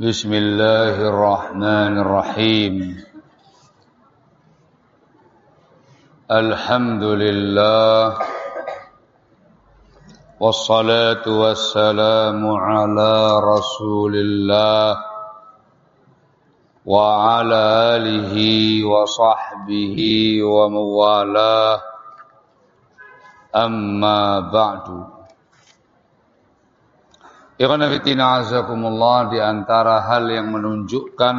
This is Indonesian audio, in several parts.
بسم الله الرحمن الرحيم. الحمد لله والصلاة والسلام على رسول الله وعلى آله وصحبه وموالاه. أما بعد. Ikhwan fitina azakumullah di antara hal yang menunjukkan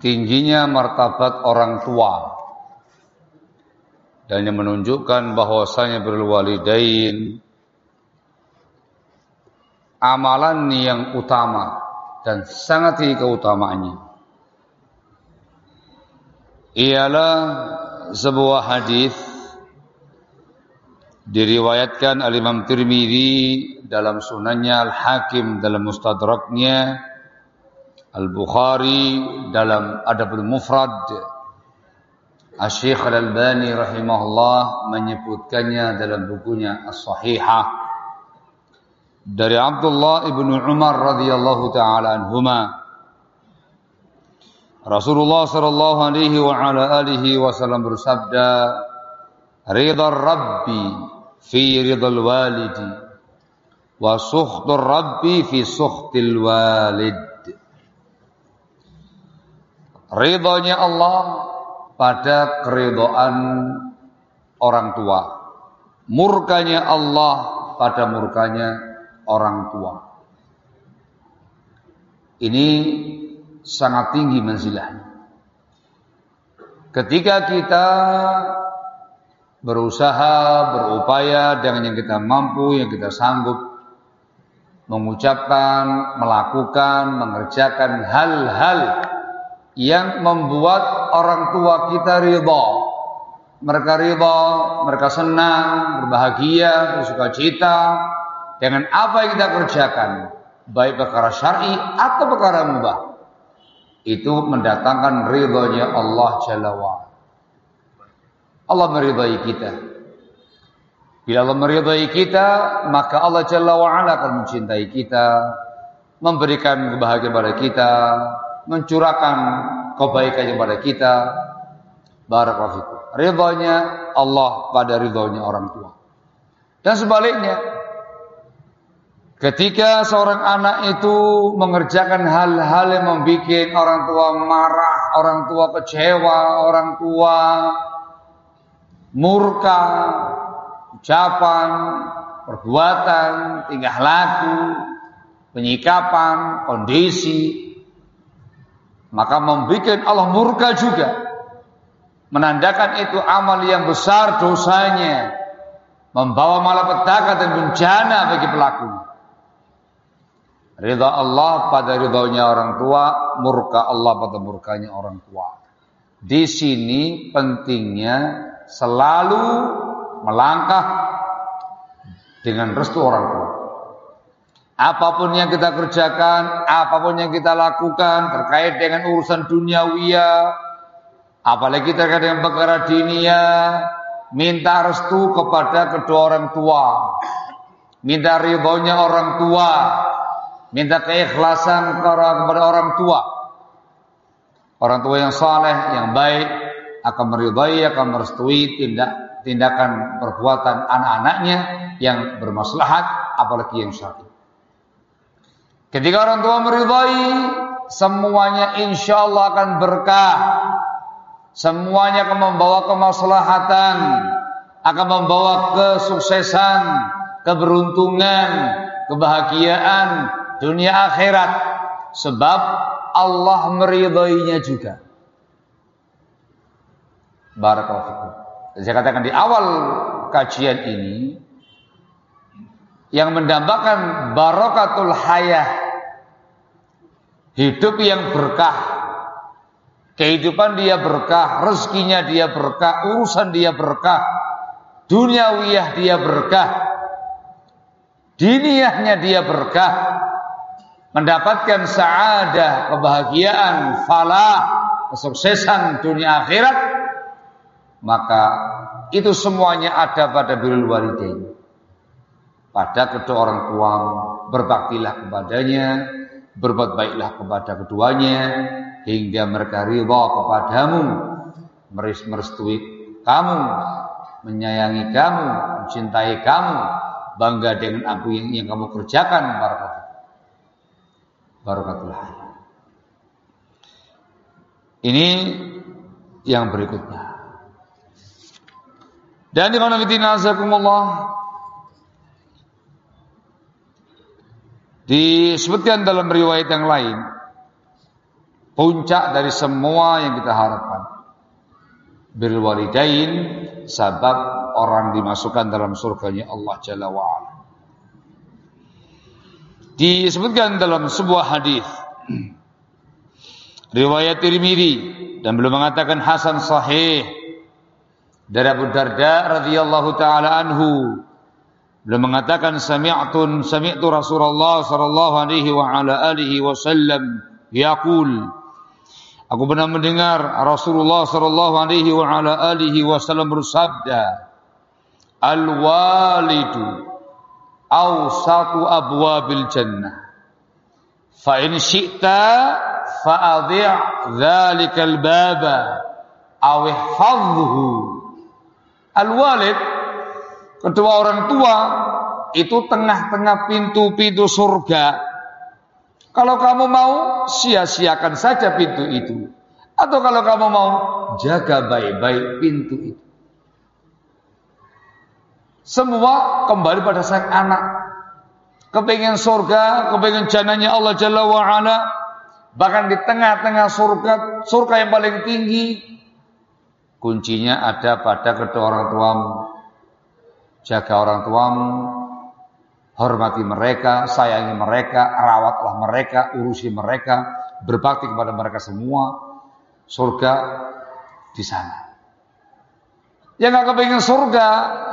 tingginya martabat orang tua. Dan yang menunjukkan bahwasanya berwalidain amalan yang utama dan sangat tinggi keutamaannya. Ialah sebuah hadis diriwayatkan al Imam Tirmizi dalam sunannya Al Hakim dalam Mustadraknya Al Bukhari dalam Adabul Mufrad. Asy-Syaikh Al-Albani rahimahullah menyebutkannya dalam bukunya As-Sahihah. Dari Abdullah ibnu Umar radhiyallahu taala anhuma Rasulullah sallallahu alaihi wa ala alihi wasallam bersabda Ridha Rabbi fi ridhal walidi wa sukhtur Rabbi fi sukhtil walid. Ridhonya Allah pada keridhaan orang tua. Murkanya Allah pada murkanya orang tua. Ini sangat tinggi manzilahnya. Ketika kita berusaha, berupaya dengan yang kita mampu, yang kita sanggup mengucapkan, melakukan, mengerjakan hal-hal yang membuat orang tua kita ridha. Mereka ridha, mereka senang, berbahagia, bersuka cita dengan apa yang kita kerjakan, baik perkara syar'i atau perkara mubah. Itu mendatangkan ridhonya Allah Jalla wa'ala. Allah meridai kita. Bila Allah meridai kita, maka Allah Jalla wa'ala akan mencintai kita, memberikan kebahagiaan kepada kita, mencurahkan kebaikan kepada kita. Barakallahu Ridhonya Allah pada ridhonya orang tua. Dan sebaliknya, ketika seorang anak itu mengerjakan hal-hal yang membuat orang tua marah, orang tua kecewa, orang tua murka, ucapan, perbuatan, tingkah laku, penyikapan, kondisi, maka membuat Allah murka juga. Menandakan itu amal yang besar dosanya, membawa malapetaka dan bencana bagi pelakunya. Ridha Allah pada ridhonya orang tua, murka Allah pada murkanya orang tua. Di sini pentingnya selalu melangkah dengan restu orang tua. Apa pun yang kita kerjakan, apa pun yang kita lakukan terkait dengan urusan duniawiya, apalagi terkait dengan perkara dinia, minta restu kepada kedua orang tua. Minta ridhonya orang tua, minta keikhlasan kepada orang tua. Orang tua yang saleh, yang baik, akan meridai, akan merestui tindak tindakan perbuatan anak-anaknya yang bermaslahat apalagi yang syar'i. Ketika orang tua meridai, semuanya insya Allah akan berkah. Semuanya akan membawa kemaslahatan, akan membawa kesuksesan, keberuntungan, kebahagiaan dunia akhirat. Sebab Allah meridainya juga. Barakallahu Saya katakan di awal kajian ini yang mendambakan barokatul hayah hidup yang berkah kehidupan dia berkah rezekinya dia berkah urusan dia berkah duniawiyah dia berkah diniahnya dia berkah mendapatkan saadah kebahagiaan falah kesuksesan dunia akhirat maka itu semuanya ada pada birrul walidain. Pada kedua orang tua berbaktilah kepadanya berbuat baiklah kepada keduanya hingga mereka ridha kepadamu merestui kamu menyayangi kamu mencintai kamu bangga dengan apa yang, yang kamu kerjakan barakatul barakatullah ini yang berikutnya dan di mana azakumullah Disebutkan dalam riwayat yang lain puncak dari semua yang kita harapkan. Bil walidain sabab orang dimasukkan dalam surganya Allah Jalla wa. Disebutkan dalam sebuah hadis riwayat Tirmidzi dan belum mengatakan hasan sahih dari Abu Darda radhiyallahu taala anhu Beliau mengatakan sami'tun sami'tu Rasulullah sallallahu alaihi wa ala alihi wasallam yaqul. Aku pernah mendengar Rasulullah sallallahu alaihi wa ala alihi wasallam bersabda Al walidu awsatu abwabil jannah. Fa in syi'ta fa adhi' dhalikal baba aw ihfazhu Al walid kedua orang tua itu tengah-tengah pintu-pintu surga. Kalau kamu mau, sia-siakan saja pintu itu. Atau kalau kamu mau, jaga baik-baik pintu itu. Semua kembali pada sang anak. Kepengen surga, kepengen jananya Allah Jalla wa'ala. Bahkan di tengah-tengah surga, surga yang paling tinggi. Kuncinya ada pada kedua orang tuamu jaga orang tuamu, hormati mereka, sayangi mereka, rawatlah mereka, urusi mereka, berbakti kepada mereka semua. Surga di sana. Yang nggak kepingin surga,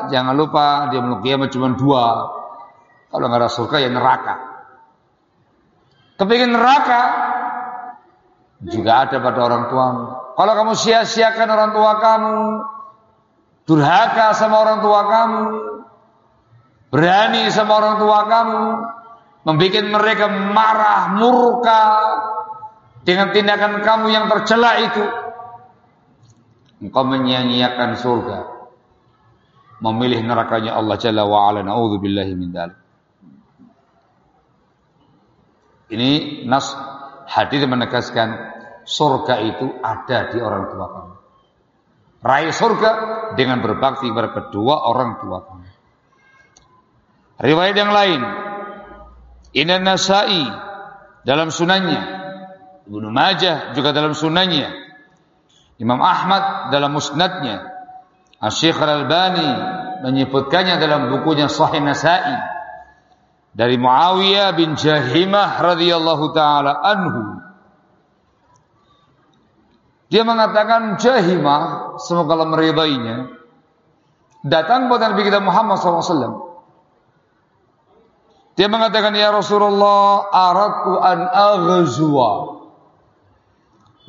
jangan lupa dia kiamat cuma dua. Kalau nggak ada surga ya neraka. Kepingin neraka juga ada pada orang tuamu. Kalau kamu sia-siakan orang tua kamu, durhaka sama orang tua kamu, berani sama orang tua kamu, membuat mereka marah, murka dengan tindakan kamu yang tercela itu, engkau menyia-nyiakan surga, memilih nerakanya Allah Jalla wa ala naudzubillahi min dzalik. Ini nas hadis menegaskan surga itu ada di orang tua kamu. Raih surga dengan berbakti kepada kedua orang tua kamu. Riwayat yang lain, Inan Nasai dalam sunannya, Ibnu Majah juga dalam sunannya, Imam Ahmad dalam musnadnya, Asy-Syaikh Al-Albani menyebutkannya dalam bukunya Sahih Nasai. Dari Muawiyah bin Jahimah radhiyallahu taala anhu dia mengatakan jahimah, semoga Allah meridainya, datang kepada Nabi kita Muhammad SAW. Dia mengatakan, Ya Rasulullah, aratu an aghzuwa.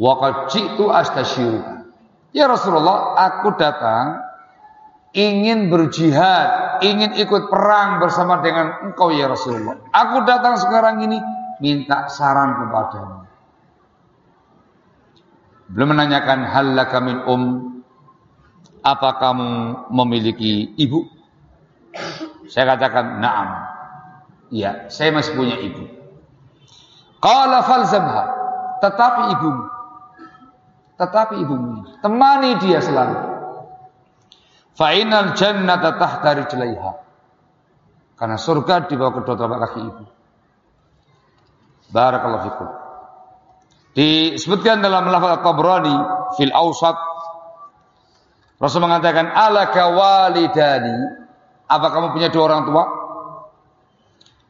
Wa qad ji'tu astasyiruka. Ya Rasulullah, aku datang ingin berjihad, ingin ikut perang bersama dengan engkau ya Rasulullah. Aku datang sekarang ini minta saran kepadamu. Belum menanyakan hal min um apa kamu memiliki ibu? Saya katakan na'am. Iya, saya masih punya ibu. Qala falzamha. Tetapi ibumu. Tetapi ibumu. Temani dia selalu. Fa'inal jannata tahta rijlaiha. Karena surga di bawah kedua telapak kaki ibu. Barakallahu fikum. Disebutkan dalam lafaz Tabrani fil Awsat Rasul mengatakan alaka walidani apa kamu punya dua orang tua?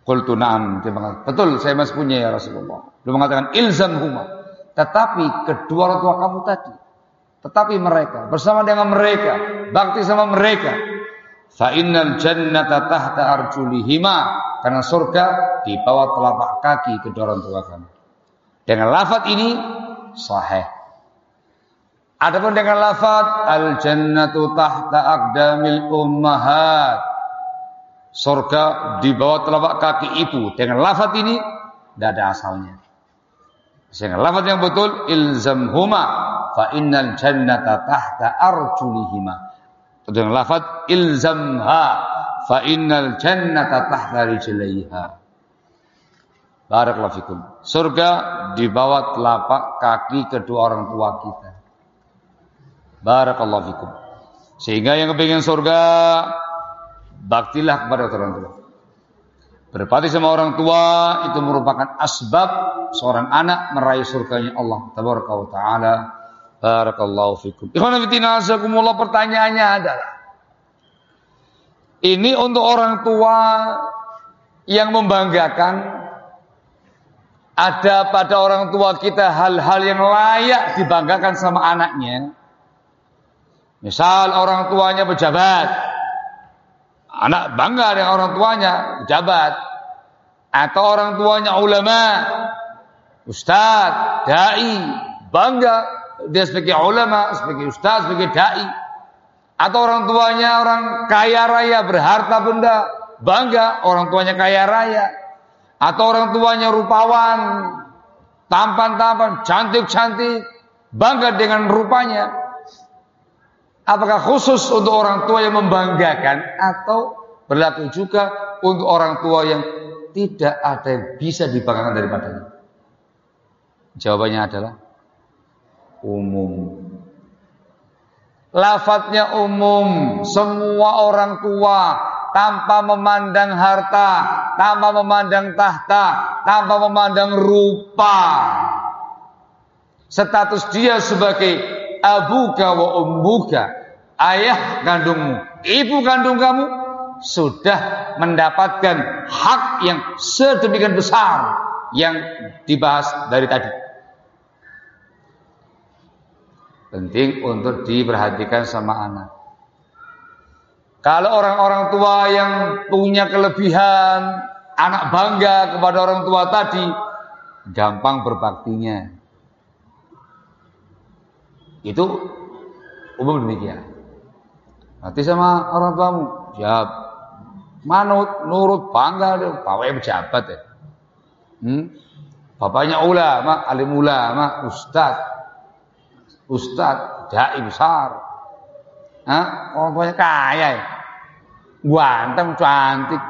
Qultu na'am. Betul, saya masih punya ya Rasulullah. Dia mengatakan ilzam huma. Tetapi kedua orang tua kamu tadi, tetapi mereka bersama dengan mereka, bakti sama mereka. Fa innal jannata tahta arjulihima karena surga di bawah telapak kaki kedua orang tua kamu. Dengan lafaz ini sahih. Adapun dengan lafaz al jannatu tahta aqdamil ummahat. Surga di bawah telapak kaki ibu. Dengan lafaz ini tidak ada asalnya. Sehingga lafaz yang betul ilzamhuma fa innal jannata tahta arjulihima. Dengan lafaz ilzamha fa innal jannata tahta rijlaiha. Barakallahu fikum. Surga di bawah telapak kaki kedua orang tua kita. Barakallahu fikum. Sehingga yang kepingin surga baktilah kepada orang tua. Berbakti sama orang tua itu merupakan asbab seorang anak meraih surganya Allah tabaraka wa taala. Barakallahu fikum. Ikhwan fillah pertanyaannya adalah ini untuk orang tua yang membanggakan ada pada orang tua kita hal-hal yang layak dibanggakan sama anaknya. Misal orang tuanya pejabat, Anak bangga dengan orang tuanya, pejabat. Atau orang tuanya ulama, ustaz, dai, bangga dia sebagai ulama, sebagai ustaz, sebagai dai. Atau orang tuanya orang kaya raya, berharta benda, bangga orang tuanya kaya raya. Atau orang tuanya rupawan, tampan-tampan, cantik-cantik, bangga dengan rupanya. Apakah khusus untuk orang tua yang membanggakan atau berlaku juga untuk orang tua yang tidak ada yang bisa dibanggakan daripadanya? Jawabannya adalah umum. Lafadznya umum, semua orang tua tanpa memandang harta, tanpa memandang tahta, tanpa memandang rupa. Status dia sebagai abuka wa umbuka, ayah kandungmu, ibu kandung kamu sudah mendapatkan hak yang sedemikian besar yang dibahas dari tadi. Penting untuk diperhatikan sama anak. Kalau orang-orang tua yang punya kelebihan, anak bangga kepada orang tua tadi, gampang berbaktinya. Itu umum demikian. Nanti sama orang tuamu, siap. Manut, nurut, bangga bapaknya pejabat ya. Hmm? Bapaknya ulama, alim ulama, ustad, ustad, dai besar. Hah? Orang tuanya kaya ya. Ganteng, cantik.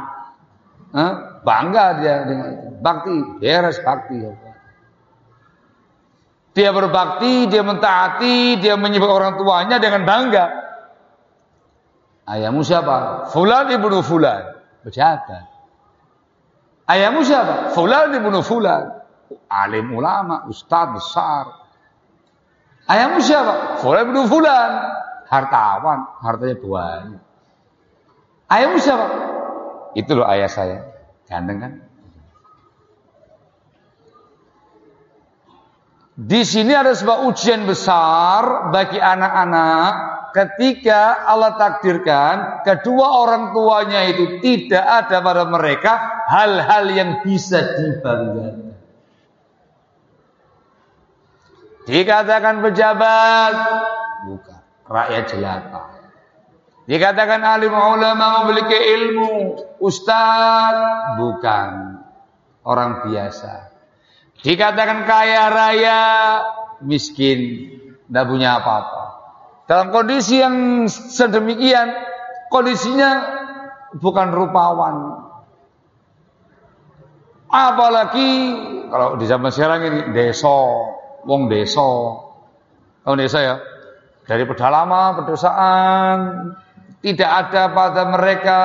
Hah? Bangga dia dengan bakti, beres bakti. Ya. Dia berbakti, dia mentaati, dia menyebut orang tuanya dengan bangga. Ayahmu siapa? Fulan ibnu Fulan. Pejabat. Ayahmu siapa? Fulan ibnu Fulan. Alim ulama, ustaz besar. Ayahmu siapa? Fulan ibnu Fulan. Hartawan, hartanya banyak. Ayahmu siapa? Itu loh ayah saya. Ganteng kan? Di sini ada sebuah ujian besar bagi anak-anak ketika Allah takdirkan kedua orang tuanya itu tidak ada pada mereka hal-hal yang bisa dibanggakan. Dikatakan pejabat, bukan rakyat jelata. Dikatakan alim ulama memiliki ilmu, ustaz, bukan orang biasa. Dikatakan kaya raya, miskin, tidak punya apa-apa. Dalam kondisi yang sedemikian, kondisinya bukan rupawan. Apalagi kalau di zaman sekarang ini deso, wong deso. Wong desa ya. Dari pedalaman, pedesaan, tidak ada pada mereka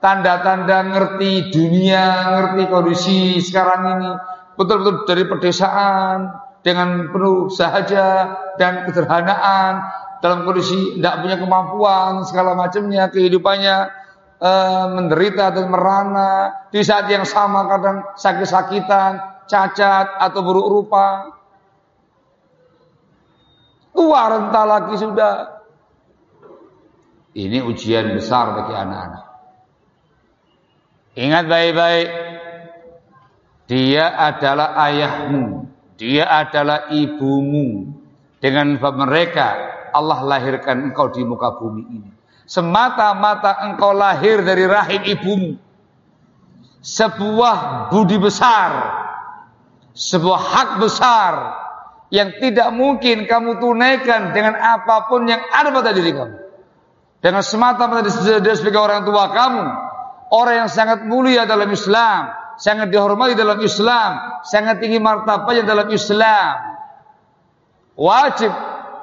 tanda-tanda ngerti dunia, ngerti kondisi sekarang ini. Betul-betul dari pedesaan dengan penuh sahaja dan kesederhanaan dalam kondisi tidak punya kemampuan segala macamnya kehidupannya e, menderita dan merana di saat yang sama kadang sakit-sakitan cacat atau buruk rupa tua renta lagi sudah. Ini ujian besar bagi anak-anak. Ingat baik-baik. Dia adalah ayahmu. Dia adalah ibumu. Dengan mereka Allah lahirkan engkau di muka bumi ini. Semata-mata engkau lahir dari rahim ibumu. Sebuah budi besar. Sebuah hak besar yang tidak mungkin kamu tunaikan dengan apa pun yang ada pada diri kamu. Dengan semata-mata dia sebagai orang tua kamu, orang yang sangat mulia dalam Islam, sangat dihormati dalam Islam, sangat tinggi martabatnya dalam Islam. Wajib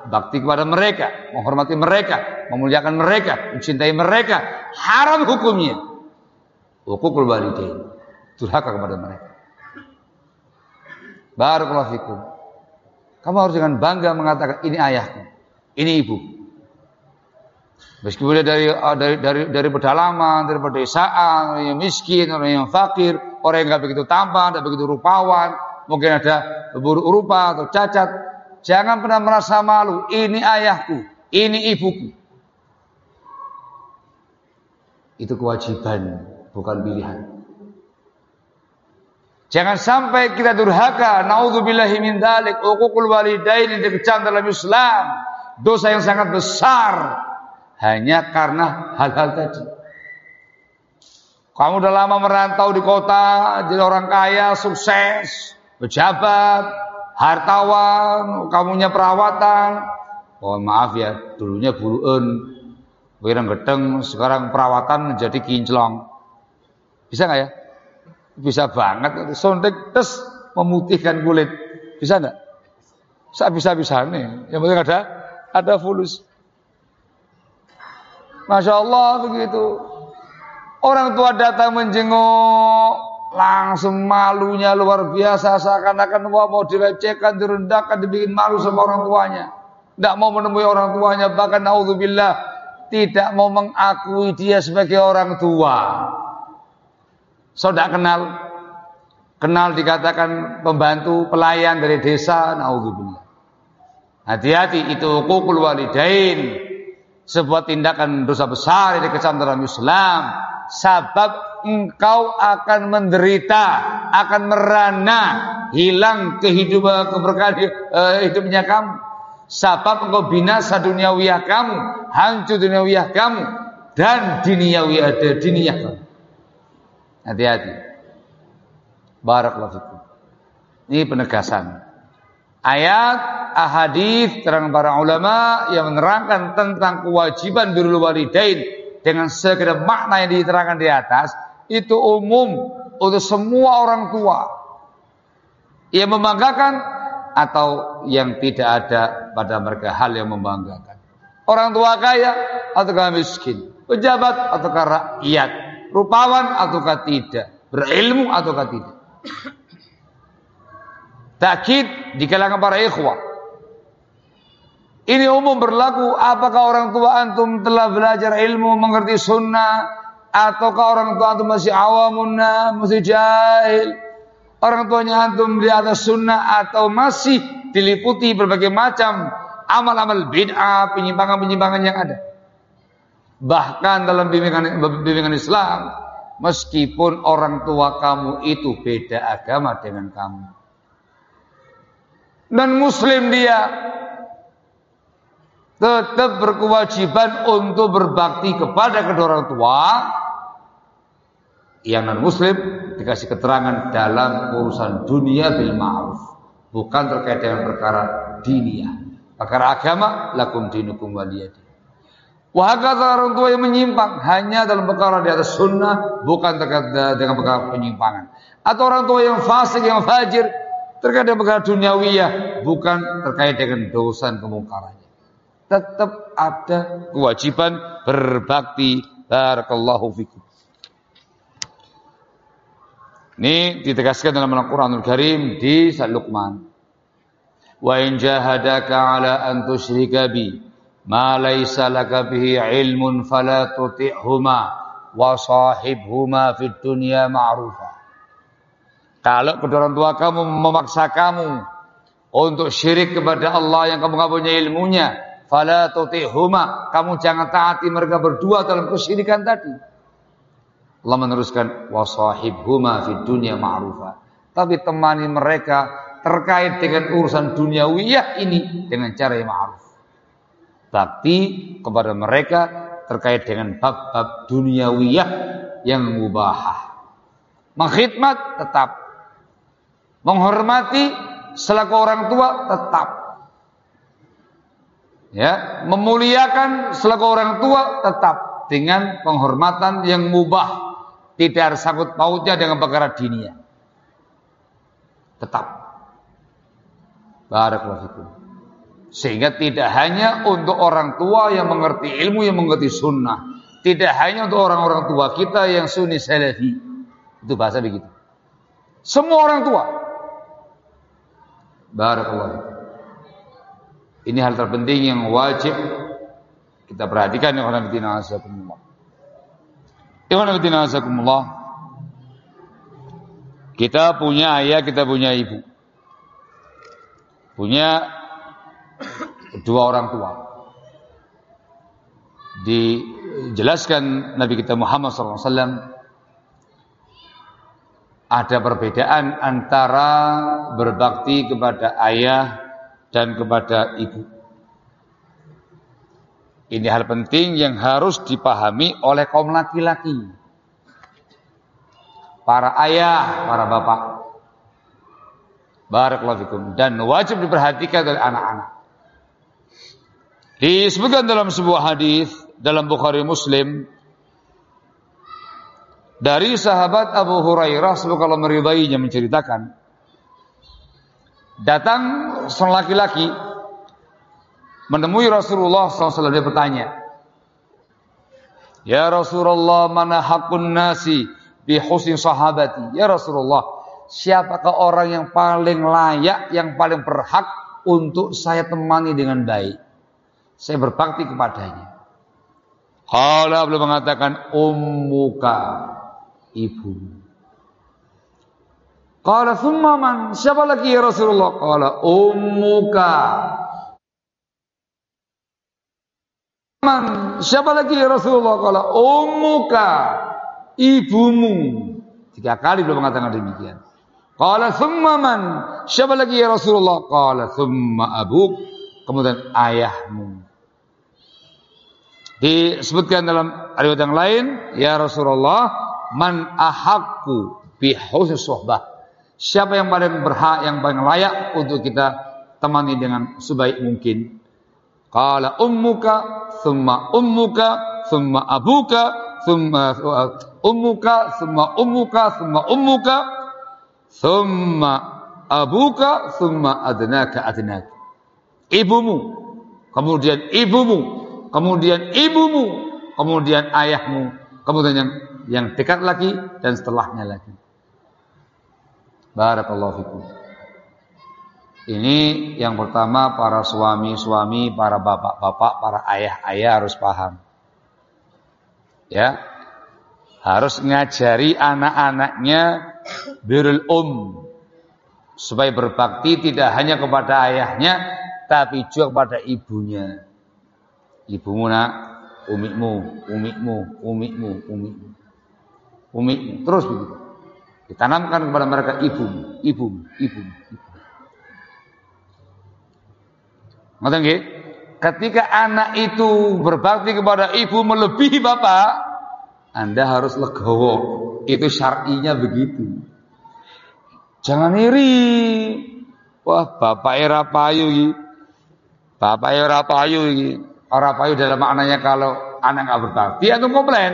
bakti kepada mereka, menghormati mereka, memuliakan mereka, mencintai mereka. Haram hukumnya. Hukukul walidain. Durhaka kepada mereka. Barakallahu fikum. Kamu harus dengan bangga mengatakan ini ayahku, ini ibu. Meskipun dia dari dari dari dari pedalaman, dari pedesaan, orang yang miskin, orang yang fakir, orang yang nggak begitu tampan, tidak begitu rupawan, mungkin ada buruk rupa atau cacat, jangan pernah merasa malu. Ini ayahku, ini ibuku. Itu kewajiban, bukan pilihan. Jangan sampai kita durhaka. Nauzubillahi min dzalik. Uququl walidain dikecam dalam Islam. Dosa yang sangat besar hanya karena hal-hal tadi. Kamu udah lama merantau di kota, jadi orang kaya, sukses, pejabat, hartawan, kamunya perawatan. Oh maaf ya, dulunya buluun, wirang geteng, sekarang perawatan menjadi kinclong. Bisa nggak ya? Bisa banget. Sontek tes memutihkan kulit. Bisa enggak? Saya bisa bisa nih. Yang penting ada ada fulus. Masya Allah begitu. Orang tua datang menjenguk langsung malunya luar biasa seakan-akan wah mau dilecehkan, direndahkan, dibikin malu sama orang tuanya. Tidak mau menemui orang tuanya bahkan naudzubillah tidak mau mengakui dia sebagai orang tua. Saudara kenal kenal dikatakan pembantu pelayan dari desa naudzubillah. Hati-hati itu hukukul walidain. Sebuah tindakan dosa besar yang dikecam dalam Islam. Sebab engkau akan menderita, akan merana, hilang kehidupan keberkahan uh, hidupnya kamu. Sebab engkau binasa duniawiyah kamu, hancur duniawiyah kamu, dan diniawiyah ada diniyah kamu. Hati-hati. Barakallahu fikum. Ini penegasan. Ayat, ahadith, terang para ulama yang menerangkan tentang kewajiban birrul walidain dengan segala makna yang diterangkan di atas itu umum untuk semua orang tua yang membanggakan atau yang tidak ada pada mereka hal yang membanggakan. Orang tua kaya atau miskin, pejabat atau rakyat, rupawan ataukah tidak, berilmu ataukah tidak. Takkid di kalangan para ikhwah. Ini umum berlaku apakah orang tua antum telah belajar ilmu, mengerti sunnah, ataukah orang tua antum masih awamunna, masih jahil. Orang tuanya antum di atas sunnah atau masih diliputi berbagai macam amal-amal bid'ah, penyimpangan-penyimpangan yang ada. Bahkan dalam bimbingan, bimbingan Islam, meskipun orang tua kamu itu beda agama dengan kamu. Dan muslim dia tetap berkewajiban untuk berbakti kepada kedua orang tua yang non muslim dikasih keterangan dalam urusan dunia bil ma'ruf bukan terkait dengan perkara dinia perkara agama lakum dinukum waliyadin Wahakata orang tua yang menyimpang hanya dalam perkara di atas sunnah, bukan terkait dengan perkara penyimpangan. Atau orang tua yang fasik, yang fajir, terkait dengan perkara duniawiyah, bukan terkait dengan dosa dan kemungkarannya. Tetap ada kewajiban berbakti. Barakallahu fikum. Ini ditegaskan dalam Al-Quranul Karim di Surat Luqman. Wa in jahadaka ala an tusyrika bi ma laisa laka bihi ilmun fala tuti'huma wa sahibhuma fid dunya ma'rufa. Kalau kedua orang tua kamu memaksa kamu untuk syirik kepada Allah yang kamu nggak punya ilmunya, fala tuti'huma, kamu jangan taati mereka berdua dalam kesyirikan tadi. Allah meneruskan wasahibhuma fid dunya ma'rufa. Tapi temani mereka terkait dengan urusan duniawiyah ini dengan cara yang ma'ruf bakti kepada mereka terkait dengan bab-bab duniawiyah yang mubahah. Mengkhidmat tetap Menghormati selaku orang tua tetap. Ya, memuliakan selaku orang tua tetap dengan penghormatan yang mubah, tidak ada sangkut pautnya dengan perkara dunia. Tetap. Barakallahu Sehingga tidak hanya untuk orang tua yang mengerti ilmu, yang mengerti sunnah. Tidak hanya untuk orang-orang tua kita yang sunni salafi. Itu bahasa begitu. Semua orang tua. Barakallahu Ini hal terpenting yang wajib kita perhatikan ya orang betina azakumullah. Ikhwan betina azakumullah. Kita punya ayah, kita punya ibu. Punya dua orang tua. Dijelaskan Nabi kita Muhammad SAW ada perbedaan antara berbakti kepada ayah dan kepada ibu. Ini hal penting yang harus dipahami oleh kaum laki-laki. Para ayah, para bapak. Barakallahu dan wajib diperhatikan oleh anak-anak. Disebutkan dalam sebuah hadis dalam Bukhari Muslim dari sahabat Abu Hurairah semoga Allah meridainya menceritakan. Datang seorang laki-laki menemui Rasulullah SAW dia bertanya Ya Rasulullah mana hakun nasi bi husni sahabati? Ya Rasulullah siapakah orang yang paling layak yang paling berhak untuk saya temani dengan baik saya berbakti kepadanya. Kalau belum mengatakan ummuka ibu. Qala thumma man? Siapa lagi ya Rasulullah? Qala ummuka. Man? Siapa lagi ya Rasulullah? Qala ummuka. Ibumu. Tiga kali belum mengatakan demikian. Qala thumma man? Siapa lagi ya Rasulullah? Qala thumma abuk. Kemudian ayahmu. Disebutkan dalam riwayat yang lain, ya Rasulullah, man ahakku bi sohbah. Siapa yang paling berhak, yang paling layak untuk kita temani dengan sebaik mungkin? Qala ummuka, thumma ummuka, thumma abuka, thumma ummuka, thumma ummuka, thumma ummuka, thumma abuka, thumma adnaka adnaka. Ibumu, kemudian ibumu, kemudian ibumu, kemudian ayahmu, kemudian yang yang dekat lagi dan setelahnya lagi. Barakallahu fikum. Ini yang pertama para suami-suami, para bapak-bapak, para ayah-ayah harus paham. Ya. Harus ngajari anak-anaknya birrul um supaya berbakti tidak hanya kepada ayahnya tapi juga kepada ibunya ibumu nak umikmu umikmu umikmu umikmu umikmu terus begitu ditanamkan kepada mereka ibu ibu ibu ibu Ngerti nggih? Ketika anak itu berbakti kepada ibu melebihi bapak, Anda harus legowo. Itu syar'inya begitu. Jangan iri. Wah, bapak era payu iki. Bapak era payu iki. Orang payu dalam maknanya kalau anak nggak berbakti, atau komplain.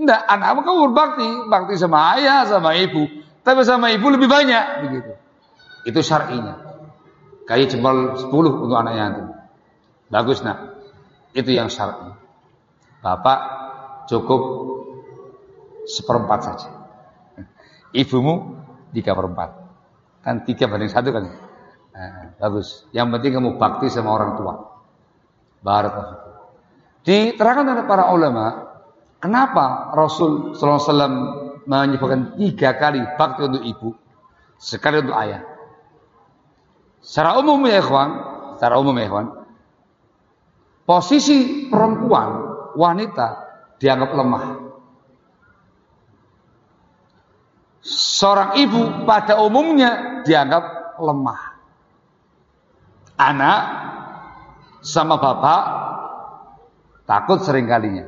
Enggak, anak kamu berbakti, bakti sama ayah, sama ibu. Tapi sama ibu lebih banyak, begitu. Itu syar'inya. Kayak jempol 10 untuk anaknya itu. Bagus nak. Itu yang syar'i. Bapak cukup seperempat saja. Ibumu tiga perempat. Kan tiga banding satu kan. Nah, bagus. Yang penting kamu bakti sama orang tua. Barakallahu. Diterangkan oleh para ulama, kenapa Rasul sallallahu alaihi menyebutkan tiga kali bakti untuk ibu, sekali untuk ayah. Secara umum ya ikhwan, secara umum ya ikhwan, posisi perempuan, wanita dianggap lemah. Seorang ibu pada umumnya dianggap lemah. Anak sama bapak takut sering kalinya.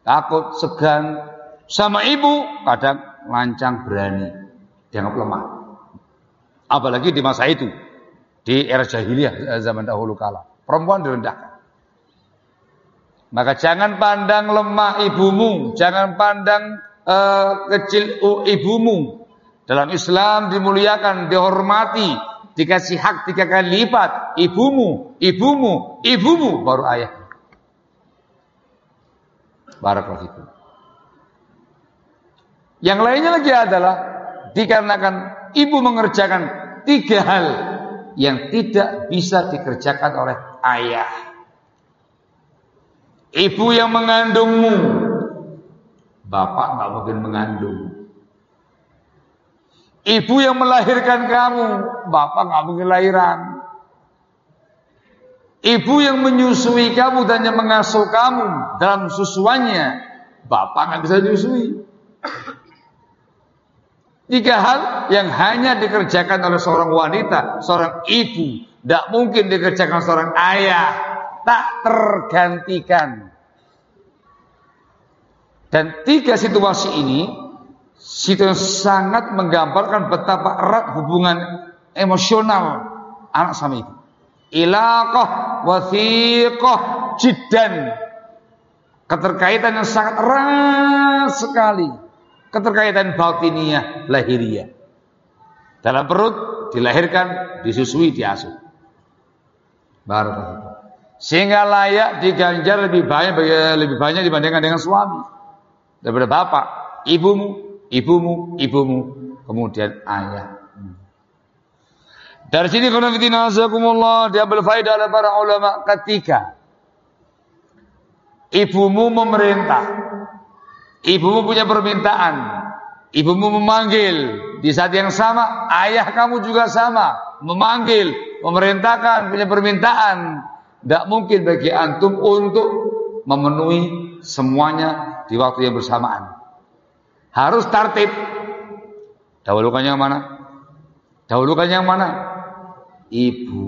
Takut, segan. Sama ibu kadang lancang berani. Dianggap lemah. Apalagi di masa itu, di era jahiliyah zaman dahulu kala, perempuan direndahkan. Maka jangan pandang lemah ibumu, jangan pandang uh, kecil uh, ibumu. Dalam Islam dimuliakan, dihormati, dikasih hak tiga kali lipat. Ibumu, ibumu, ibumu, baru ayah. Barakallahu Yang lainnya lagi adalah dikarenakan ibu mengerjakan tiga hal yang tidak bisa dikerjakan oleh ayah. Ibu yang mengandungmu, bapak nggak mungkin mengandung. Ibu yang melahirkan kamu, bapak nggak mungkin lahiran. Ibu yang menyusui kamu dan yang mengasuh kamu dalam susuannya, bapak nggak bisa menyusui. Tiga hal yang hanya dikerjakan oleh seorang wanita, seorang ibu, tidak mungkin dikerjakan seorang ayah, tak tergantikan. Dan tiga situasi ini situasi sangat menggambarkan betapa erat hubungan emosional anak sama ibu. Ilaqah wathiqah jiddan. Keterkaitan yang sangat erat sekali keterkaitan batiniah lahiriah. Dalam perut dilahirkan, disusui, diasuh. Barakallahu. Sehingga layak diganjar lebih banyak lebih banyak dibandingkan dengan suami. Daripada bapak, ibumu, ibumu, ibumu, kemudian ayah. Dari sini kalau nazakumullah dia berfaedah oleh para ulama ketika ibumu memerintah Ibumu punya permintaan, ibumu memanggil di saat yang sama, ayah kamu juga sama, memanggil, memerintahkan, punya permintaan. Tidak mungkin bagi antum untuk memenuhi semuanya di waktu yang bersamaan. Harus tertib. Dahulukan yang mana? Dahulukan yang mana? Ibu.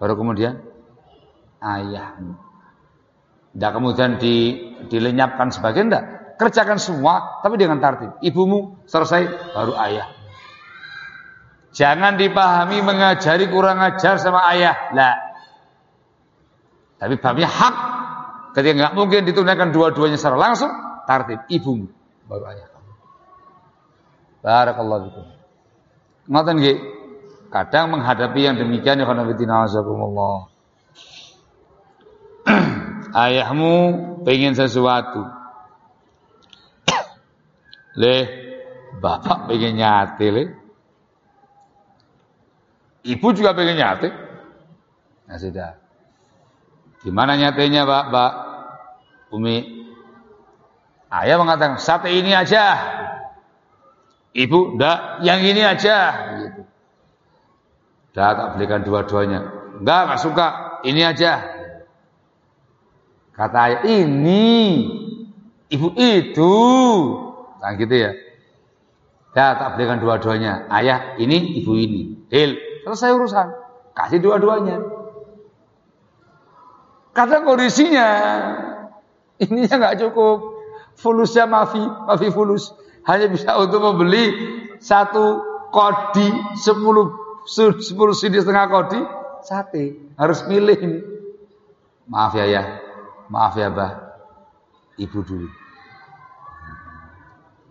Baru kemudian ayahmu. Tidak kemudian di, dilenyapkan sebagian tidak. Kerjakan semua tapi dengan tertib. Ibumu selesai baru ayah. Jangan dipahami mengajari kurang ajar sama ayah. Lah. Tapi pahamnya hak. Ketika nggak mungkin ditunaikan dua-duanya secara langsung, tertib ibumu baru ayah kamu. Barakallahu fikum. Ngoten nggih. Kadang menghadapi yang demikian ya kana fitina azakumullah ayahmu pengen sesuatu. Le, bapak pengen nyate le. Ibu juga pengen nyate. Nah sudah. Gimana nyatenya pak, pak? Umi. Ayah mengatakan sate ini aja. Ibu, enggak, yang ini aja. Gitu. Dah tak belikan dua-duanya. Enggak, enggak suka. Ini aja. Kata ayah, ini ibu itu. Nah gitu ya. Ya tak belikan dua-duanya. Ayah ini, ibu ini. Deal. Selesai urusan. Kasih dua-duanya. Kata kondisinya, ini nggak cukup. Fulusnya mafi, mafi fulus. Hanya bisa untuk membeli satu kodi, sepuluh, sepuluh sini setengah kodi, sate. Harus milih. Maaf ya ya, Maaf ya bah, ibu dulu.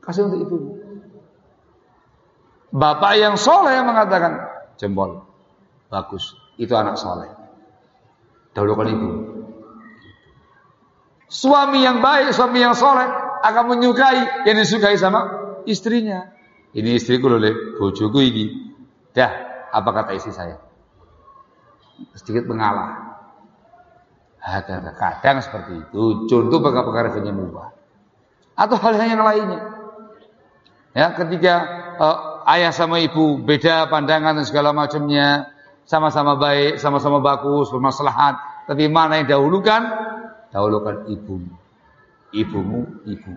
Kasih untuk ibu. Bapak yang soleh mengatakan jempol, bagus, itu anak soleh. Dahulukan ibu. Suami yang baik, suami yang soleh akan menyukai yang disukai sama istrinya. Ini istriku loh, bojoku ini. Dah, apa kata istri saya? Sedikit mengalah. Kadang seperti itu. Contoh perkara-perkara mubah. Atau hal hal yang lainnya. Ya, ketika uh, ayah sama ibu beda pandangan dan segala macamnya, sama-sama baik, sama-sama bagus, bermaslahat, tapi mana yang dahulukan? Dahulukan ibumu. Ibumu, ibu.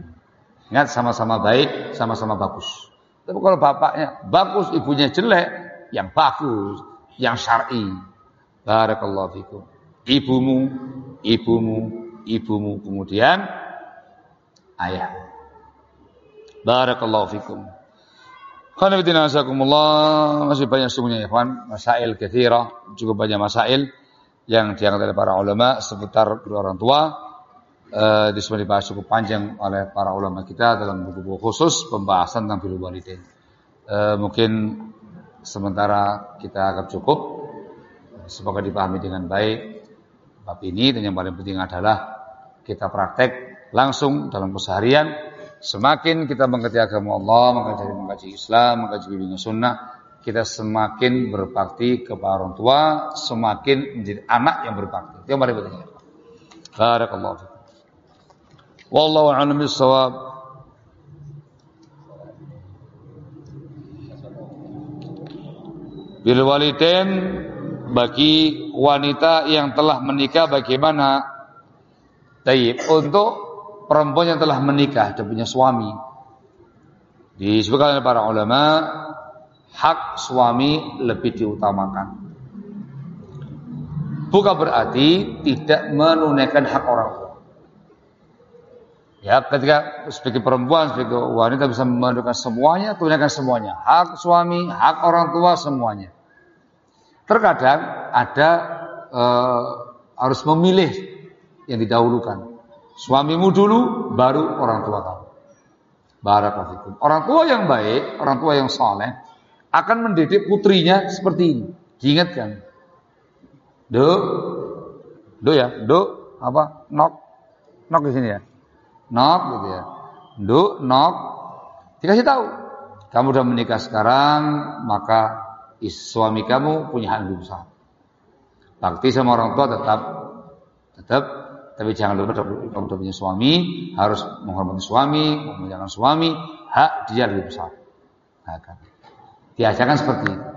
Ingat sama-sama baik, sama-sama bagus. Tapi kalau bapaknya bagus, ibunya jelek, yang bagus, yang syar'i. Barakallahu fikum ibumu, ibumu, ibumu, kemudian ayah. Barakallahu fikum. Khanafitina asakumullah masih banyak sungguhnya ya masail kathira cukup banyak masail yang diangkat oleh para ulama seputar kedua orang tua uh, di semua dibahas cukup panjang oleh para ulama kita dalam buku-buku khusus pembahasan tentang bilu walidain. Uh, mungkin sementara kita akan cukup. Semoga dipahami dengan baik. Bab ini dan yang paling penting adalah kita praktek langsung dalam keseharian. Semakin kita mengerti agama Allah, mengkaji, mengkaji Islam, mengkaji bimbingan sunnah, kita semakin berbakti kepada orang tua, semakin menjadi anak yang berbakti. Itu yang paling penting. Barakallahu fikum. Wallahu a'lam bissawab. Bil walidain bagi wanita yang telah menikah bagaimana? Taib untuk perempuan yang telah menikah dan punya suami. Disebutkan oleh para ulama, hak suami lebih diutamakan. Bukan berarti tidak menunaikan hak orang tua. Ya, ketika sebagai perempuan, sebagai wanita bisa menunaikan semuanya, tunaikan semuanya. Hak suami, hak orang tua, semuanya. Terkadang ada uh, harus memilih yang didahulukan. Suamimu dulu, baru orang tua kamu. Barakallahu Orang tua yang baik, orang tua yang soleh, akan mendidik putrinya seperti ini. Diingatkan. Do, do ya, do apa? Nok, nok di sini ya. Nok gitu ya. Do, nok. Dikasih tahu. Kamu sudah menikah sekarang, maka suami kamu punya hak lebih besar. Bakti sama orang tua tetap tetap tapi jangan lupa kamu sudah punya suami, harus menghormati suami, memuliakan suami, hak dia lebih besar. Nah, kan. Diajarkan seperti itu.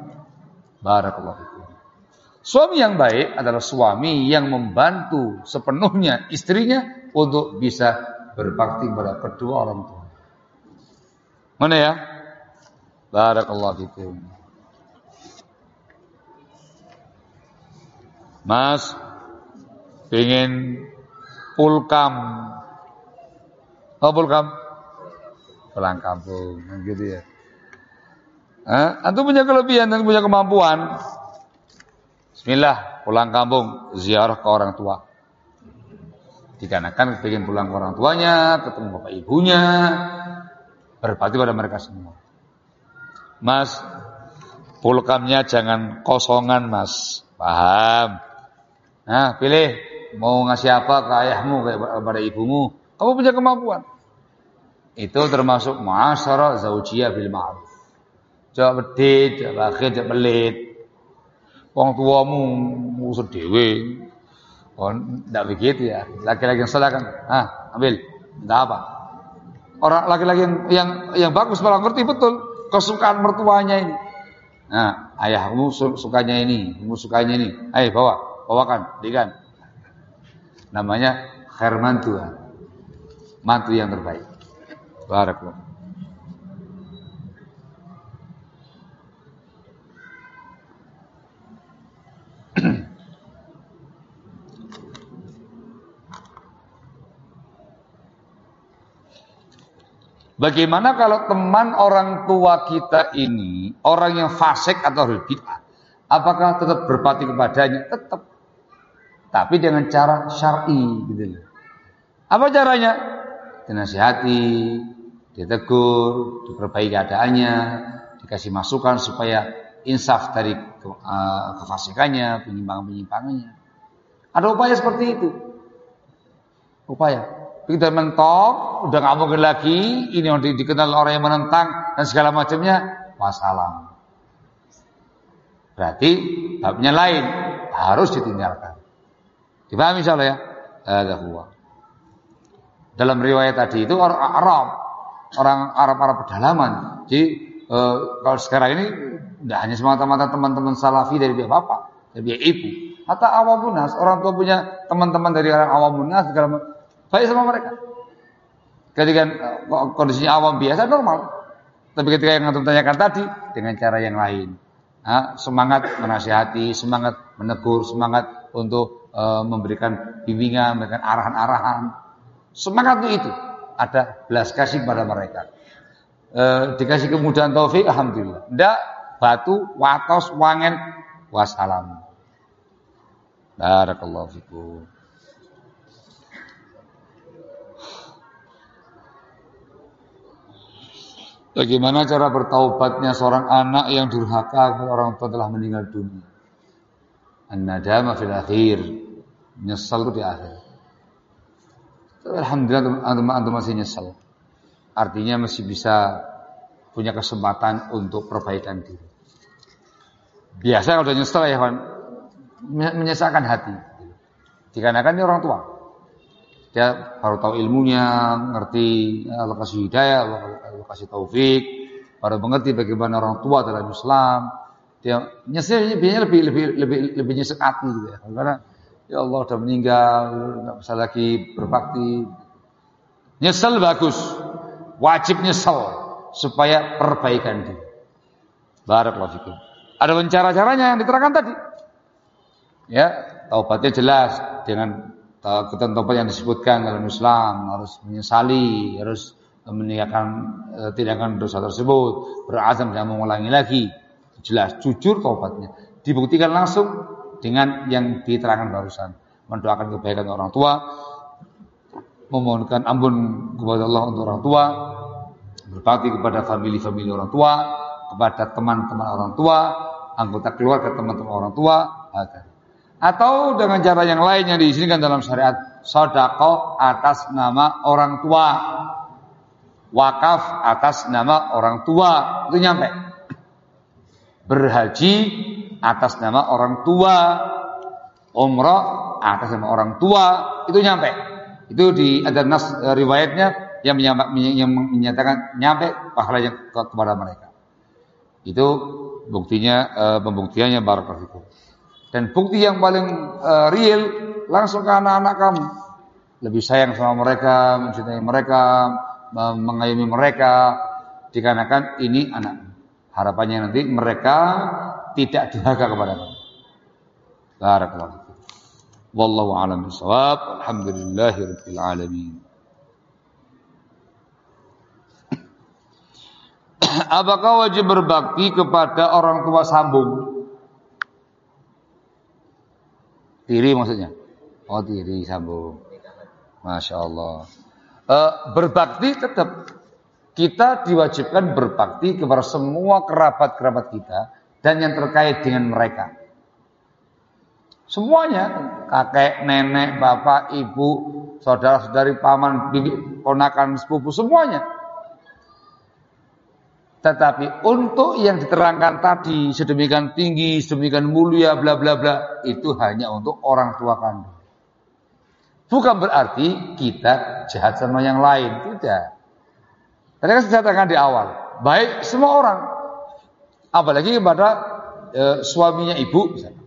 Barakallahu fikum. Suami yang baik adalah suami yang membantu sepenuhnya istrinya untuk bisa berbakti kepada kedua orang tua. Mana ya? Barakallahu fikum. Mas, ingin pulkam. Oh pulkam? Pulang kampung, gitu ya. Eh, antum punya kelebihan dan punya kemampuan. Bismillah, pulang kampung, ziarah ke orang tua. Dikarenakan ingin pulang ke orang tuanya, ketemu bapak ibunya, berbakti pada mereka semua. Mas, pulkamnya jangan kosongan mas, paham? Nah, pilih mau ngasih apa ke ayahmu kepada ibumu, kamu punya kemampuan. Itu termasuk masyarakat zaujiyah bil ma'ruf. Coba bedit, coba akhir, coba pelit. Wong tuamu musuh. Oh, tidak begitu ya. Laki-laki yang salah kan, ah, ambil, tidak apa. Orang laki-laki yang, yang yang bagus malah ngerti betul kesukaan mertuanya ini. Nah, ayahmu sukanya ini, kamu sukanya ini. Ayo bawa, bawakan, dikan. Namanya khair mantu. Mantu yang terbaik. Barakallahu. Bagaimana kalau teman orang tua kita ini orang yang fasik atau bid'ah? Apakah tetap berpati kepadanya? Tetap. Tapi dengan cara syar'i gitu loh. Apa caranya? Dinasihati, ditegur, diperbaiki keadaannya, dikasih masukan supaya insaf dari ke, uh, kefasikannya, penyimpangan-penyimpangannya. Ada upaya seperti itu. Upaya. Kita mentok, udah nggak mungkin lagi, ini yang dikenal orang yang menentang dan segala macamnya, masalah. Berarti babnya lain, harus ditinggalkan. Dipahami insyaallah ya? Ada huwa. Dalam riwayat tadi itu orang Arab, orang Arab-Arab pedalaman. Jadi e, kalau sekarang ini tidak hanya semata-mata teman-teman salafi dari pihak bapak, dari pihak ibu, atau awam munas, orang tua punya teman-teman dari orang awam munas segala baik sama mereka. Ketika kondisinya awam biasa normal, tapi ketika yang antum tanyakan tadi dengan cara yang lain, nah, semangat menasihati, semangat menegur, semangat untuk e, memberikan bimbingan, memberikan arahan-arahan. Semangat itu, ada belas kasih pada mereka. e, dikasih kemudahan taufik, alhamdulillah. Ndak batu, watos, wangen, wassalam. Barakallahu fikum. Bagaimana cara bertaubatnya seorang anak yang durhaka kepada orang tua telah meninggal dunia? An-nadama fil akhir. Nyesal itu di akhir. Alhamdulillah antum, antum masih nyesal. Artinya masih bisa punya kesempatan untuk perbaikan diri. Biasa kalau udah nyesal ya kan menyesalkan hati. Dikarenakan ini orang tua. Dia baru tahu ilmunya, ngerti Allah kasih hidayah, Allah kasih taufik, baru mengerti bagaimana orang tua dalam Islam. Dia nyesel biasanya lebih lebih lebih lebih nyesek hati gitu ya. Karena ya Allah sudah meninggal, nggak bisa lagi berbakti. Nyesel bagus, wajib nyesel supaya perbaikan diri. Barakallahu fikum. Ada cara-caranya yang diterangkan tadi. Ya, taubatnya jelas dengan ketentuan taubat yang disebutkan dalam Islam harus menyesali, harus meninggalkan e, tindakan dosa tersebut, berazam tidak mengulangi lagi. Jelas, jujur taubatnya. Dibuktikan langsung dengan yang diterangkan barusan. Mendoakan kebaikan orang tua, memohonkan ampun kepada Allah untuk orang tua, berbakti kepada famili-famili orang tua, kepada teman-teman orang tua, anggota keluarga teman-teman orang tua, agar atau dengan cara yang lain yang diizinkan dalam syariat sodako atas nama orang tua. Wakaf atas nama orang tua. Itu nyampe. Berhaji atas nama orang tua. Umroh atas nama orang tua. Itu nyampe. Itu di ada nas e, riwayatnya yang, menyatakan nyampe pahalanya kepada mereka. Itu buktinya e, pembuktiannya barakallahu dan bukti yang paling uh, real langsung ke anak-anak kamu. Lebih sayang sama mereka, mencintai mereka, mengayomi mereka. Dikarenakan ini anak. Harapannya nanti mereka tidak durhaka kepada kamu. Barakallahu Wallahu a'lam bishawab. Alhamdulillahirabbil alamin. Apakah wajib berbakti kepada orang tua sambung? Tiri maksudnya? Oh tiri sambung. Masya Allah. E, berbakti tetap kita diwajibkan berbakti kepada semua kerabat-kerabat kita dan yang terkait dengan mereka. Semuanya, kakek, nenek, bapak, ibu, saudara-saudari, paman, bibi, ponakan, sepupu, semuanya. Tetapi untuk yang diterangkan tadi sedemikian tinggi, sedemikian mulia, bla bla bla, itu hanya untuk orang tua kandung. Bukan berarti kita jahat sama yang lain, tidak. Tadi kan saya katakan di awal, baik semua orang, apalagi kepada e, suaminya ibu, misalkan,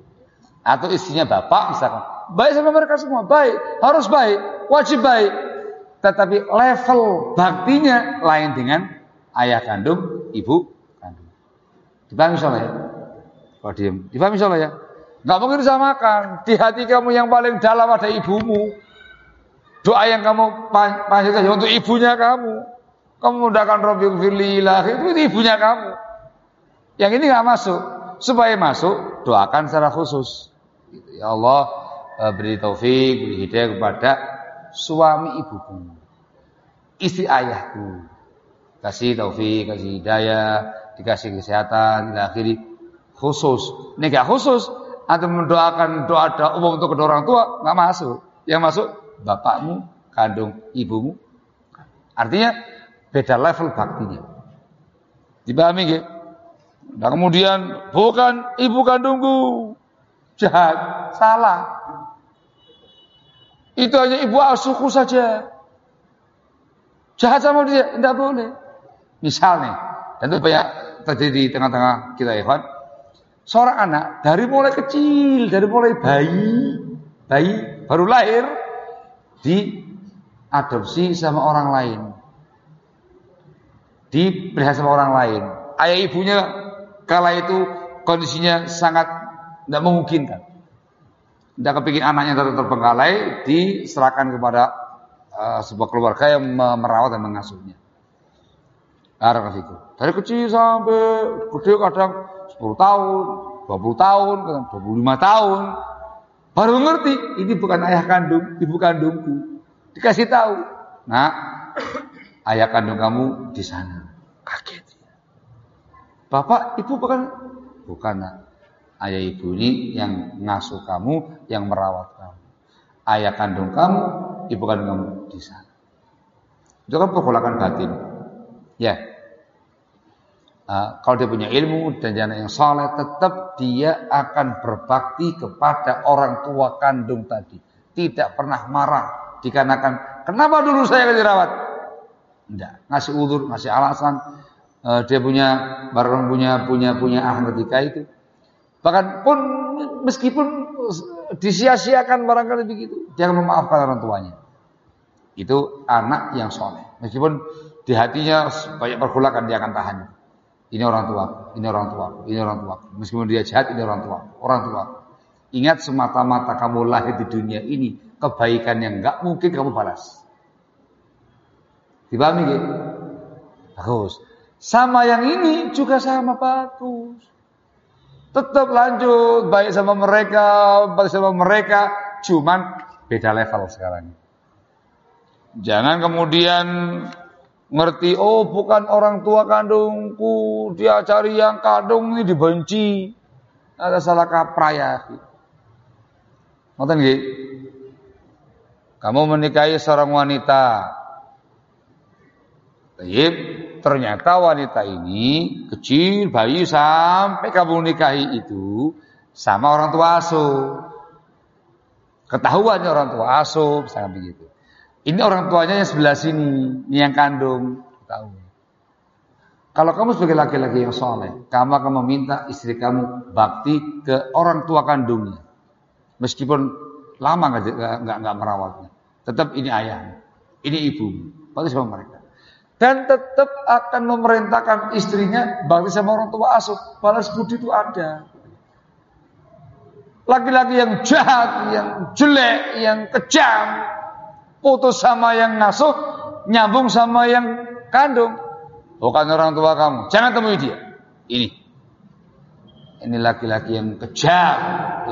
atau istrinya bapak, misalkan, baik sama mereka semua, baik, harus baik, wajib baik. Tetapi level baktinya lain dengan ayah kandung, ibu kandung. Dipahami soalnya ya? Kok diem? Dipahami soalnya ya? Gak mungkin disamakan. Di hati kamu yang paling dalam ada ibumu. Doa yang kamu panjatkan untuk ibunya kamu. Kamu mudahkan Robi Firlilah itu, itu ibunya kamu. Yang ini nggak masuk. Supaya masuk, doakan secara khusus. Ya Allah, eh, beri taufik, beri hidayah kepada suami ibuku, istri ayahku, kasih taufik, kasih hidayah, dikasih kesehatan, diakhiri khusus. Ini gak khusus, atau mendoakan doa-doa umum untuk kedua orang tua nggak masuk. Yang masuk bapakmu, kandung ibumu. Artinya beda level baktinya. Dipahami gak? Nah kemudian bukan ibu kandungku jahat, salah. Itu hanya ibu asuhku saja. Jahat sama dia, tidak boleh. Misalnya, dan itu banyak terjadi di tengah-tengah kita Evan. Seorang anak dari mulai kecil, dari mulai bayi, bayi baru lahir diadopsi sama orang lain. Dipelihara sama orang lain. Ayah ibunya kala itu kondisinya sangat tidak memungkinkan. Tidak kepingin anaknya tetap terbengkalai, diserahkan kepada uh, sebuah keluarga yang merawat dan mengasuhnya. Barakallahu Dari kecil sampai gede kadang 10 tahun, 20 tahun, 25 tahun. Baru ngerti, ini bukan ayah kandung, ibu kandungku. Dikasih tahu. Nah, ayah kandung kamu di sana. Kaget. Bapak, ibu bukan bukan nak. Ayah ibu ini yang ngasuh kamu, yang merawat kamu. Ayah kandung kamu, ibu kandung kamu di sana. Itu kan pergolakan batin. Ya. Uh, kalau dia punya ilmu dan jana yang soleh, tetap dia akan berbakti kepada orang tua kandung tadi. Tidak pernah marah dikarenakan kenapa dulu saya dirawat? Tidak, ngasih udur, ngasih alasan. Uh, dia punya barang punya punya punya ahmadika itu. Bahkan pun meskipun disia-siakan barangkali begitu, dia akan memaafkan orang tuanya. Itu anak yang soleh. Meskipun di hatinya banyak pergolakan dia akan tahan. Ini orang tua, ini orang tua, ini orang tua. Meskipun dia jahat, ini orang tua, orang tua. Ingat semata-mata kamu lahir di dunia ini kebaikan yang nggak mungkin kamu balas. Dipahami gitu? Bagus. Sama yang ini juga sama bagus. Tetap lanjut baik sama mereka, baik sama mereka, cuman beda level sekarang. Jangan kemudian ngerti oh bukan orang tua kandungku. Dia cari yang kandung ini dibenci. Ada salah kaprah ya Ngoten nggih? Kamu menikahi seorang wanita. Tayyib, ternyata wanita ini kecil bayi sampai kamu nikahi itu sama orang tua asuh. Ketahuannya orang tua asuh, sangat begitu. Ini orang tuanya yang sebelah sini, ini yang kandung. Tahu. Kalau kamu sebagai laki-laki yang soleh, kamu akan meminta istri kamu bakti ke orang tua kandungnya. Meskipun lama nggak nggak merawatnya, tetap ini ayah, ini ibu, bakti sama mereka. Dan tetap akan memerintahkan istrinya bakti sama orang tua asuh. Balas budi itu ada. Laki-laki yang jahat, yang jelek, yang kejam, putus sama yang ngasuh, nyambung sama yang kandung. Bukan orang tua kamu. Jangan temui dia. Ini. Ini laki-laki yang kejam,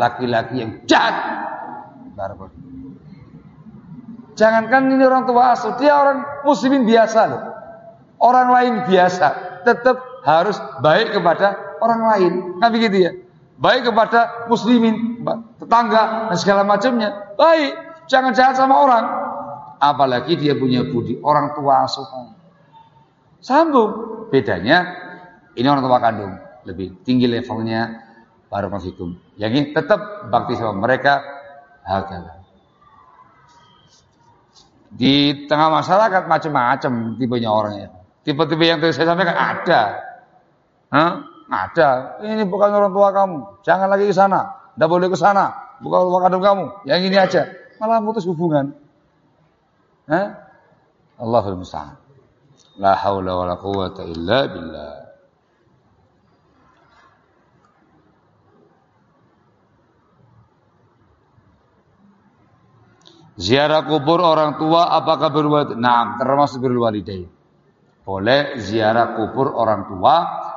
laki-laki yang jahat. Jangankan ini orang tua asuh, dia orang muslimin biasa loh. Orang lain biasa, tetap harus baik kepada orang lain. Kan begitu ya? Baik kepada muslimin, tetangga dan segala macamnya. Baik, jangan jahat sama orang apalagi dia punya budi orang tua asuhan. Sambung. Bedanya ini orang tua kandung, lebih tinggi levelnya baru fikum. Yang ini tetap bakti sama mereka harga. Di tengah masyarakat macam-macam tipenya orangnya. Tipe-tipe yang tadi saya sampaikan ada. Hah? Ada. Ini bukan orang tua kamu. Jangan lagi ke sana. Tidak boleh ke sana. Bukan orang tua kandung kamu. Yang ini aja. Malah putus hubungan. Ha? Allahul musta'an. La haula wala quwata illa billah. Ziarah kubur orang tua apakah berwajib? Nah, termasuk berwalidain. Boleh ziarah kubur orang tua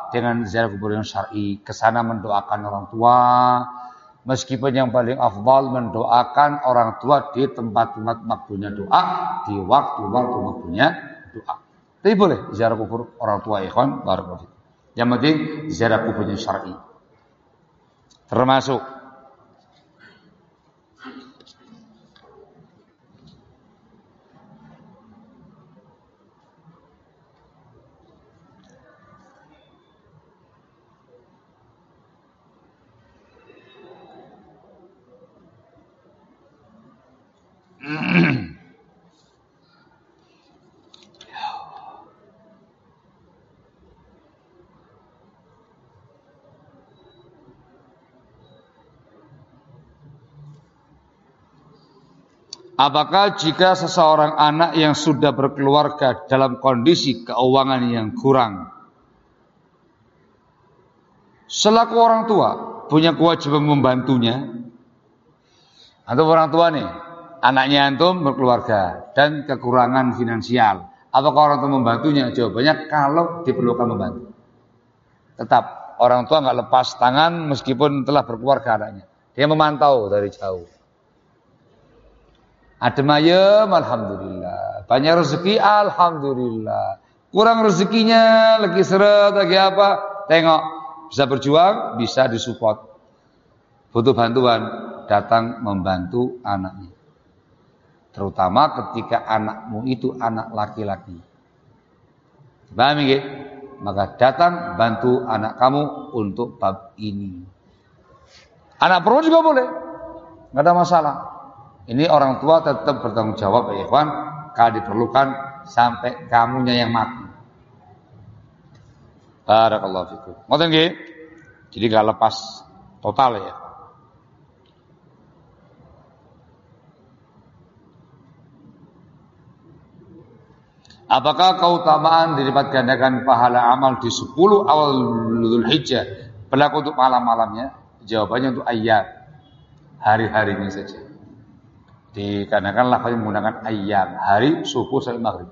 dengan ziarah kubur yang syar'i, ke sana mendoakan orang tua, Meskipun yang paling afdal mendoakan orang tua di tempat-tempat makbulnya doa, di waktu-waktu makbulnya doa. Tapi boleh ziarah kubur orang tua ikhwan barakallahu Yang penting ziarah kuburnya syar'i. Termasuk Apakah jika seseorang anak yang sudah berkeluarga dalam kondisi keuangan yang kurang Selaku orang tua punya kewajiban membantunya Atau orang tua nih Anaknya antum berkeluarga dan kekurangan finansial Apakah orang tua membantunya? Jawabannya kalau diperlukan membantu. Tetap orang tua nggak lepas tangan meskipun telah berkeluarga anaknya. Dia memantau dari jauh. Adem ayem, alhamdulillah. Banyak rezeki, alhamdulillah. Kurang rezekinya, lagi seret, lagi apa? Tengok, bisa berjuang, bisa disupport. Butuh bantuan, datang membantu anaknya. Terutama ketika anakmu itu anak laki-laki. Paham ya? Maka datang bantu anak kamu untuk bab ini. Anak perempuan juga boleh. Nggak ada masalah. Ini orang tua tetap bertanggung jawab ya ikhwan. Kalau diperlukan sampai kamunya yang mati. Barakallahu fikum. Ngoten nggih? Jadi gak lepas total ya. Apakah keutamaan dilipat gandakan pahala amal di 10 awal Dhul Hijjah berlaku untuk malam-malamnya? Jawabannya untuk ayat hari-harinya saja. Dikarenakan lafaznya menggunakan ayat hari subuh sampai maghrib.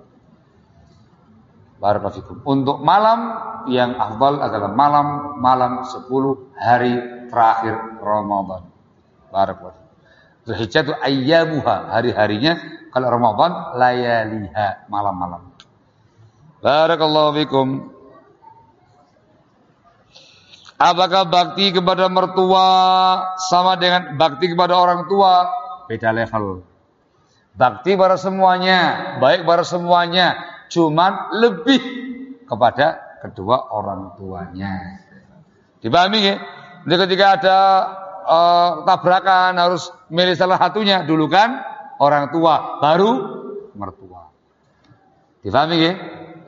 Barakallahu Untuk malam yang afdal adalah malam malam 10 hari terakhir Ramadan. Barakallahu Zulhijjah itu ayyamuha hari-harinya kalau Ramadan layaliha malam-malam. Barakallahu fikum. Apakah bakti kepada mertua sama dengan bakti kepada orang tua? Beda level. Bakti pada semuanya, baik pada semuanya, cuman lebih kepada kedua orang tuanya. Dipahami ya? Jadi ketika ada uh, tabrakan harus milih salah satunya dulu kan orang tua, baru mertua. Difahami ya?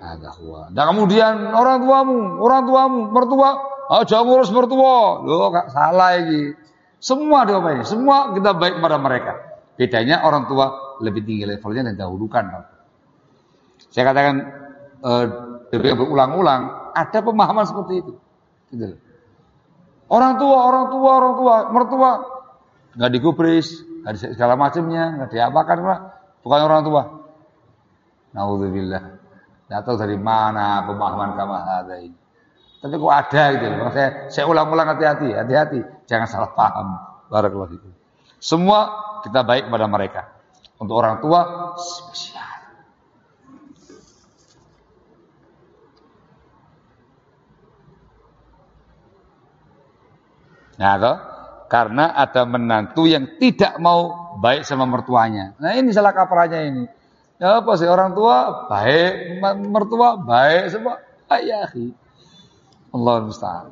Ada huwa. Dan kemudian orang tuamu, orang tuamu, mertua, oh, jangan ngurus mertua. Loh, gak salah ini. Semua diopain, semua kita baik kepada mereka. Bedanya orang tua lebih tinggi levelnya dan dahulukan. Saya katakan eh, berulang-ulang, ada pemahaman seperti itu. Gitu. Orang tua, orang tua, orang tua, mertua nggak digubris, nggak segala macamnya, nggak diapakan, bukan orang tua. Naudzubillah. Tidak tahu dari mana pemahaman kamu ada ini. Tapi kok ada gitu loh. Saya, saya ulang-ulang hati-hati, hati-hati. Jangan salah paham. Barakallahu itu. Semua kita baik kepada mereka. Untuk orang tua spesial. Nah, toh? karena ada menantu yang tidak mau baik sama mertuanya. Nah, ini salah kaprahnya ini. Ya apa sih orang tua baik, mertua baik semua. Ayahi. Allah musta'an.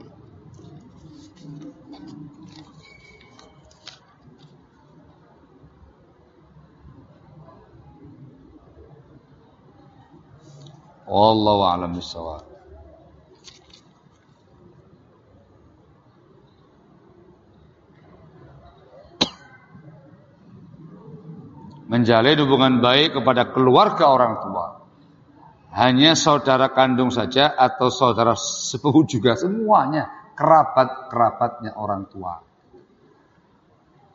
Wallahu a'lam bishawab. menjalin hubungan baik kepada keluarga orang tua. Hanya saudara kandung saja atau saudara sepupu juga semuanya kerabat-kerabatnya orang tua.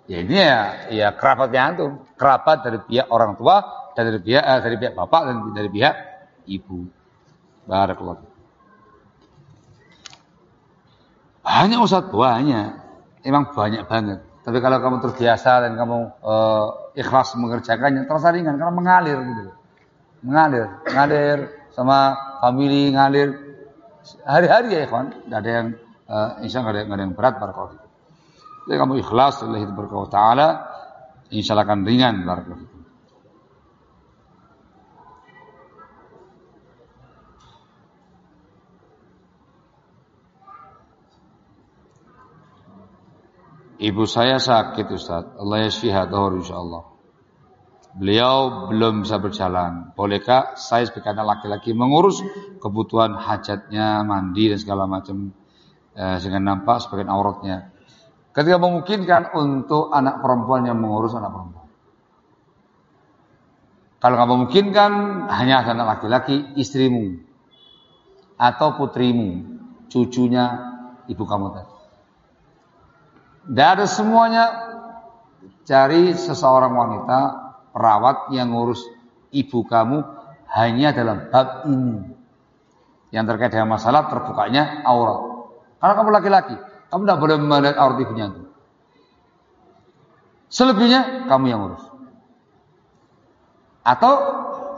Ya ini ya, ya kerabatnya antum, kerabat dari pihak orang tua dan dari pihak eh, dari pihak bapak dan dari pihak ibu. Barakallahu. Hanya Ustaz banyak, emang banyak banget. Tapi kalau kamu terbiasa dan kamu uh, ikhlas mengerjakannya, terasa ringan karena mengalir gitu. Mengalir, mengalir sama family ngalir hari-hari ya ikhwan. Tidak ada yang uh, insya Allah ada, ada yang berat barakallahu Jadi kamu ikhlas Allah itu berkata taala, insya Allah akan ringan barakallahu Ibu saya sakit Ustaz. Allah yashfiha dahur insyaAllah. Beliau belum bisa berjalan. Bolehkah saya sebagai anak laki-laki mengurus kebutuhan hajatnya, mandi dan segala macam eh, sehingga nampak sebagai auratnya. Ketika memungkinkan untuk anak perempuan yang mengurus anak perempuan. Kalau nggak memungkinkan hanya anak laki-laki, istrimu atau putrimu, cucunya ibu kamu tadi. Dari semuanya cari seseorang wanita perawat yang ngurus ibu kamu hanya dalam bab ini yang terkait dengan masalah terbukanya aurat. Karena kamu laki-laki, kamu tidak boleh melihat aurat ibunya itu. Selebihnya kamu yang urus. Atau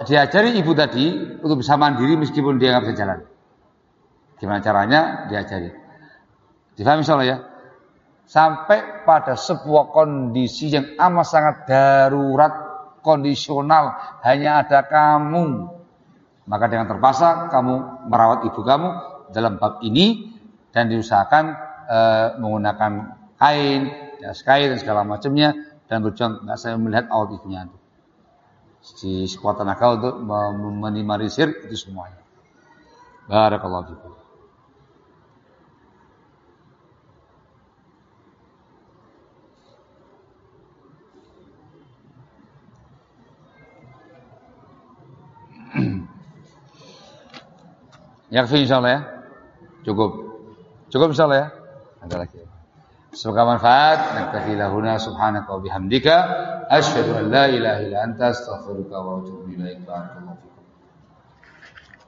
diajari ibu tadi untuk bisa mandiri meskipun dia nggak bisa jalan. Gimana caranya? Diajari. Difahami insyaallah ya? Sampai pada sebuah kondisi yang amat sangat darurat, kondisional, hanya ada kamu. Maka dengan terpaksa kamu merawat ibu kamu dalam bab ini dan diusahakan e, menggunakan kain, ya, kain dan segala macamnya dan berjuang nggak saya melihat awal itu. Di sekuat tenaga untuk meminimalisir itu semuanya. Barakallahu fikum. Yakfi insyaallah ya. Cukup. Cukup insyaallah ya. Ada lagi. Semoga manfaat. Naktafi lahuna subhanaka wa bihamdika. Asyhadu an la ilaha illa anta astaghfiruka wa atubu ilaik. Barakallahu.